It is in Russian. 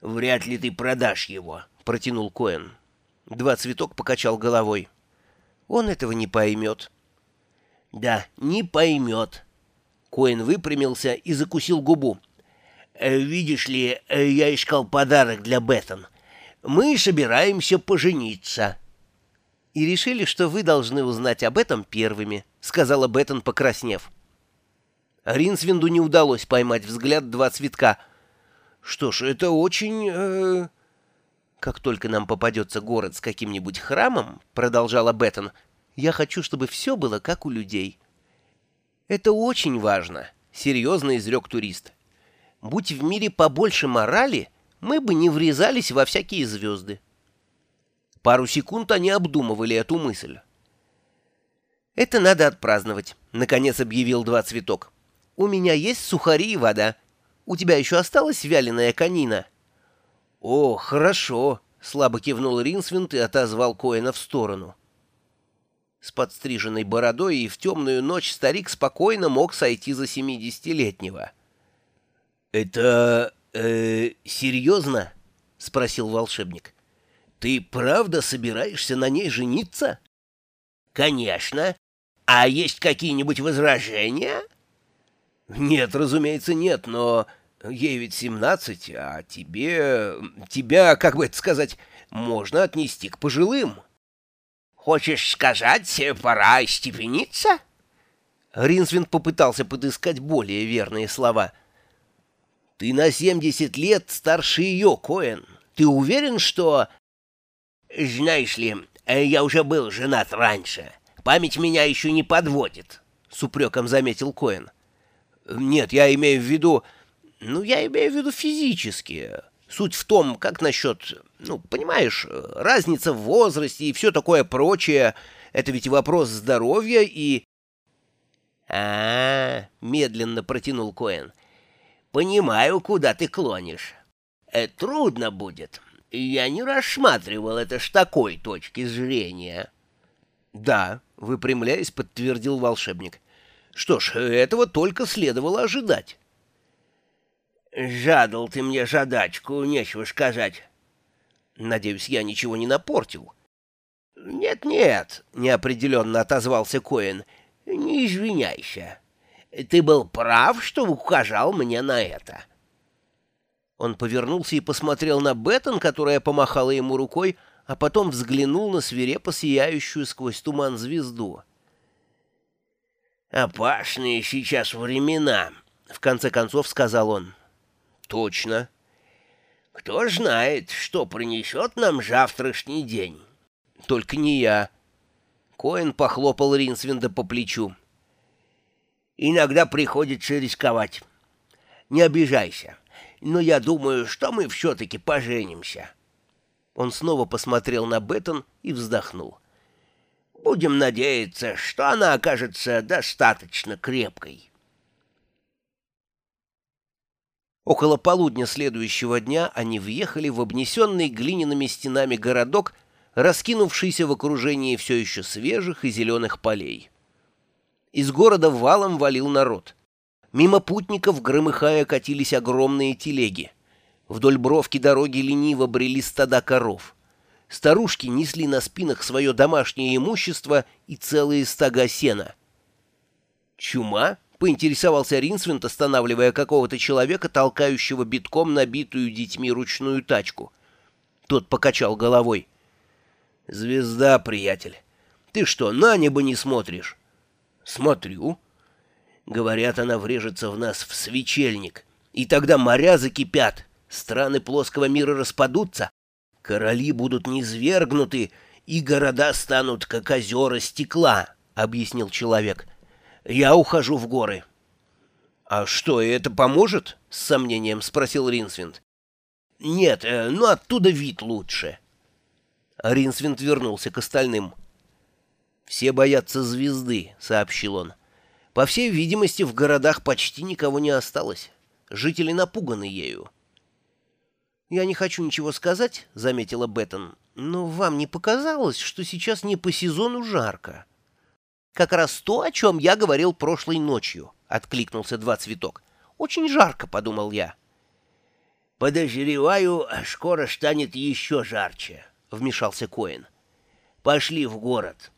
«Вряд ли ты продашь его», — протянул Коэн. Два цветок покачал головой. «Он этого не поймет». «Да, не поймет». Коэн выпрямился и закусил губу. «Э, «Видишь ли, э, я искал подарок для Беттон. Мы собираемся пожениться». «И решили, что вы должны узнать об этом первыми», — сказала Беттон, покраснев. Ринсвинду не удалось поймать взгляд два цветка. «Что ж, это очень...» э... «Как только нам попадется город с каким-нибудь храмом», — продолжала Беттон, — «я хочу, чтобы все было как у людей». «Это очень важно», — серьезно изрек турист. «Будь в мире побольше морали, мы бы не врезались во всякие звезды». Пару секунд они обдумывали эту мысль. «Это надо отпраздновать», — наконец объявил два цветок. «У меня есть сухари и вода. У тебя еще осталась вяленая конина?» «О, хорошо!» — слабо кивнул Ринсвинд и отозвал Коэна в сторону. С подстриженной бородой и в темную ночь старик спокойно мог сойти за семидесятилетнего. «Это... Э, серьезно?» — спросил волшебник. «Ты правда собираешься на ней жениться?» «Конечно. А есть какие-нибудь возражения?» «Нет, разумеется, нет, но Ей ведь семнадцать, а тебе... тебя, как бы это сказать, можно отнести к пожилым. Хочешь сказать, пора степениться? Ринсвинд попытался подыскать более верные слова. Ты на семьдесят лет старше ее, Коэн. Ты уверен, что... Знаешь ли, я уже был женат раньше. Память меня еще не подводит, — с упреком заметил Коэн. Нет, я имею в виду... Ну, я имею в виду физические. Суть в том, как насчет, ну, понимаешь, разница в возрасте и все такое прочее. Это ведь вопрос здоровья и... А, -а, -а медленно протянул Коэн. Понимаю, куда ты клонишь. Это трудно будет. Я не рассматривал это с такой точки зрения. Да, выпрямляясь, подтвердил волшебник. Что ж, этого только следовало ожидать. Жадал ты мне жадачку, нечего сказать. Надеюсь, я ничего не напортил. Нет-нет, неопределенно отозвался Коэн. Не извиняйся. Ты был прав, что указал мне на это. Он повернулся и посмотрел на Беттон, которая помахала ему рукой, а потом взглянул на свирепо сияющую сквозь туман звезду. «Опасные сейчас времена», — в конце концов сказал он. Точно. Кто знает, что принесет нам завтрашний день. Только не я. Коэн похлопал Ринсвинда по плечу. Иногда приходится рисковать. Не обижайся, но я думаю, что мы все-таки поженимся. Он снова посмотрел на Беттон и вздохнул. Будем надеяться, что она окажется достаточно крепкой. Около полудня следующего дня они въехали в обнесенный глиняными стенами городок, раскинувшийся в окружении все еще свежих и зеленых полей. Из города валом валил народ. Мимо путников, громыхая, катились огромные телеги. Вдоль бровки дороги лениво брели стада коров. Старушки несли на спинах свое домашнее имущество и целые стога сена. «Чума?» — поинтересовался Ринсвинд, останавливая какого-то человека, толкающего битком набитую детьми ручную тачку. Тот покачал головой. «Звезда, приятель. Ты что, на небо не смотришь?» «Смотрю». Говорят, она врежется в нас в свечельник. И тогда моря закипят, страны плоского мира распадутся, короли будут низвергнуты, и города станут, как озера стекла, — объяснил человек. — я ухожу в горы. — А что, это поможет? — с сомнением спросил Ринсвинд. — Нет, э, но оттуда вид лучше. Ринсвинд вернулся к остальным. «Все боятся звезды», — сообщил он. «По всей видимости, в городах почти никого не осталось. Жители напуганы ею». «Я не хочу ничего сказать», — заметила Беттон, «но вам не показалось, что сейчас не по сезону жарко?» «Как раз то, о чем я говорил прошлой ночью», — откликнулся два цветок. «Очень жарко», — подумал я. «Подозреваю, скоро станет еще жарче», — вмешался Коэн. «Пошли в город».